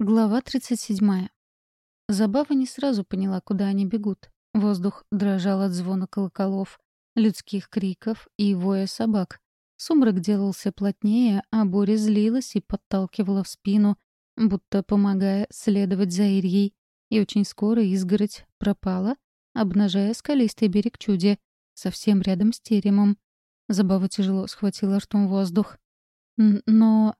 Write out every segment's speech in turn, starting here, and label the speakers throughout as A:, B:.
A: Глава 37. Забава не сразу поняла, куда они бегут. Воздух дрожал от звона колоколов, людских криков и воя собак. Сумрак делался плотнее, а Боря злилась и подталкивала в спину, будто помогая следовать за Ирьей. И очень скоро изгородь пропала, обнажая скалистый берег чуди, совсем рядом с теремом. Забава тяжело схватила ртом воздух. Но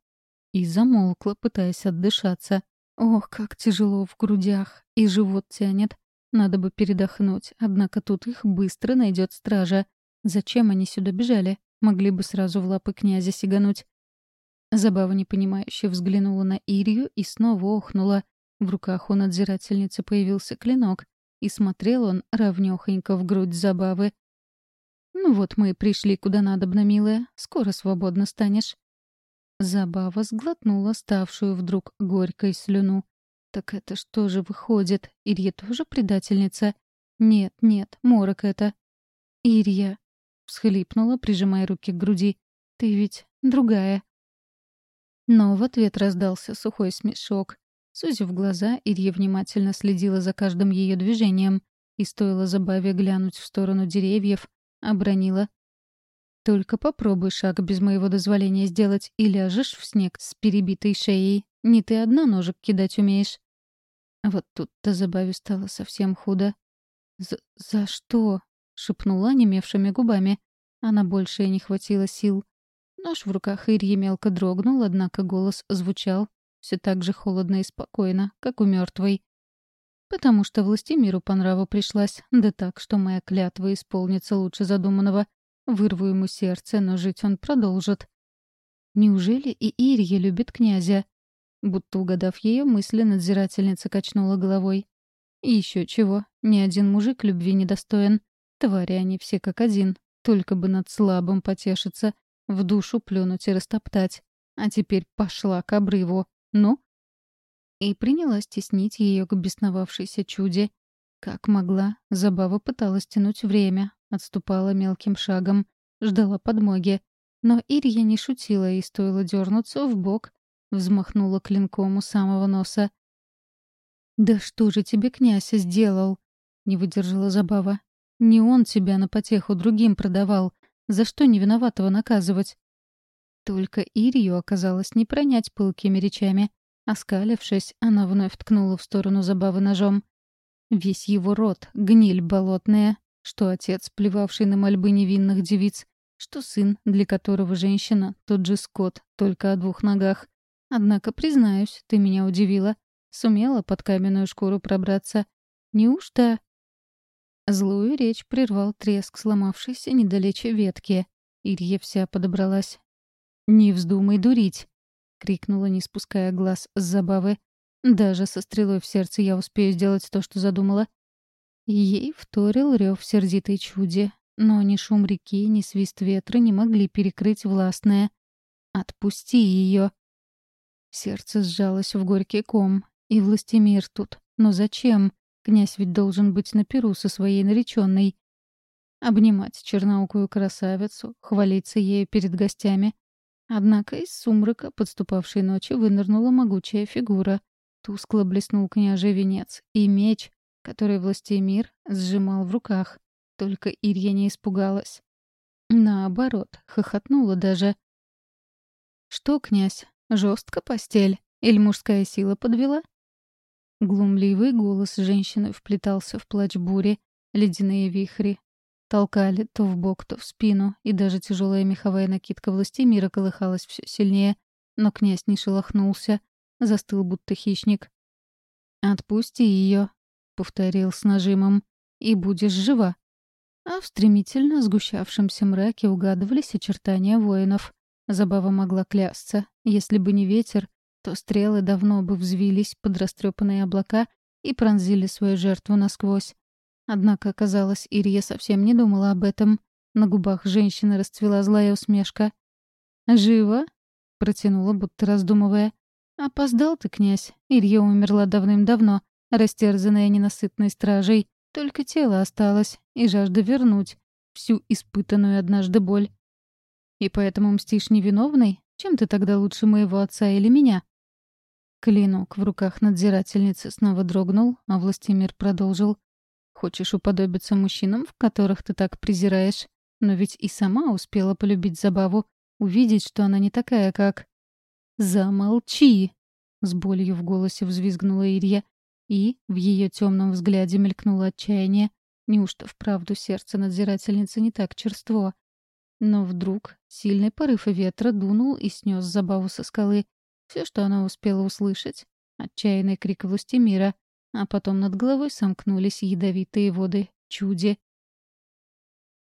A: и замолкла, пытаясь отдышаться. Ох, как тяжело в грудях, и живот тянет. Надо бы передохнуть, однако тут их быстро найдет стража. Зачем они сюда бежали? Могли бы сразу в лапы князя сигануть. Забава непонимающе взглянула на Ирию и снова охнула. В руках у надзирательницы появился клинок, и смотрел он равнёхонько в грудь Забавы. «Ну вот мы и пришли куда надобно, милая. Скоро свободно станешь». Забава сглотнула ставшую вдруг горькой слюну. «Так это что же выходит? Ирья тоже предательница?» «Нет, нет, морок это». «Ирья», — всхлипнула, прижимая руки к груди. «Ты ведь другая». Но в ответ раздался сухой смешок. Сузив глаза, Ирья внимательно следила за каждым ее движением, и стоило Забаве глянуть в сторону деревьев, обронила. Только попробуй шаг без моего дозволения сделать и ляжешь в снег с перебитой шеей. Не ты одна ножик кидать умеешь. Вот тут-то Забаве стало совсем худо. «За, за что?» — шепнула немевшими губами. Она больше и не хватило сил. Нож в руках Ирьи мелко дрогнул, однако голос звучал все так же холодно и спокойно, как у мертвой. «Потому что властемиру по нраву пришлась, да так, что моя клятва исполнится лучше задуманного. Вырву ему сердце, но жить он продолжит. Неужели и Ирия любит князя? Будто угадав ее мысли, надзирательница качнула головой. И еще чего, ни один мужик любви не достоин. Твари они все как один, только бы над слабым потешиться, в душу плюнуть и растоптать. А теперь пошла к обрыву. Ну? И принялась теснить ее к бесновавшейся чуде. Как могла, Забава пыталась тянуть время, Отступала мелким шагом, ждала подмоги. Но Ирья не шутила и стоило дернуться в бок, взмахнула клинком у самого носа. «Да что же тебе князь сделал?» — не выдержала забава. «Не он тебя на потеху другим продавал. За что не виноватого наказывать?» Только Ирью оказалось не пронять пылкими речами. Оскалившись, она вновь ткнула в сторону забавы ножом. Весь его рот — гниль болотная, что отец, плевавший на мольбы невинных девиц, что сын, для которого женщина — тот же скот, только о двух ногах. Однако, признаюсь, ты меня удивила. Сумела под каменную шкуру пробраться. Неужто... Злую речь прервал треск сломавшейся недалече ветки. Ирья вся подобралась. «Не вздумай дурить!» — крикнула, не спуская глаз с забавы. «Даже со стрелой в сердце я успею сделать то, что задумала. Ей вторил рев сердитой чуди, но ни шум реки, ни свист ветра не могли перекрыть властное. «Отпусти ее!» Сердце сжалось в горький ком. И властемир тут. Но зачем? Князь ведь должен быть на перу со своей нареченной. Обнимать черноукую красавицу, хвалиться ею перед гостями. Однако из сумрака подступавшей ночи вынырнула могучая фигура. Тускло блеснул княжий венец, и меч, который властемир сжимал в руках. Только Ирья не испугалась. Наоборот, хохотнула даже. «Что, князь, жестко постель? Или мужская сила подвела?» Глумливый голос женщины вплетался в плач бури, ледяные вихри. Толкали то в бок, то в спину, и даже тяжелая меховая накидка властемира колыхалась все сильнее. Но князь не шелохнулся, застыл будто хищник. «Отпусти ее, повторил с нажимом, — «и будешь жива». А в стремительно сгущавшемся мраке угадывались очертания воинов. Забава могла клясться. Если бы не ветер, то стрелы давно бы взвились под растрепанные облака и пронзили свою жертву насквозь. Однако, казалось, Ирия совсем не думала об этом. На губах женщины расцвела злая усмешка. «Жива?» — протянула, будто раздумывая. «Опоздал ты, князь. Ирия умерла давным-давно, растерзанная ненасытной стражей. Только тело осталось, и жажда вернуть всю испытанную однажды боль. И поэтому мстишь невиновной? Чем ты тогда лучше моего отца или меня? Клинок в руках надзирательницы снова дрогнул, а Властимир продолжил. «Хочешь уподобиться мужчинам, в которых ты так презираешь? Но ведь и сама успела полюбить забаву, увидеть, что она не такая, как...» «Замолчи!» — с болью в голосе взвизгнула Ирья, и в ее темном взгляде мелькнуло отчаяние. Неужто вправду сердце надзирательницы не так черство? Но вдруг сильный порыв ветра дунул и снес забаву со скалы. Все, что она успела услышать — отчаянный крик Властимира, а потом над головой сомкнулись ядовитые воды чуди.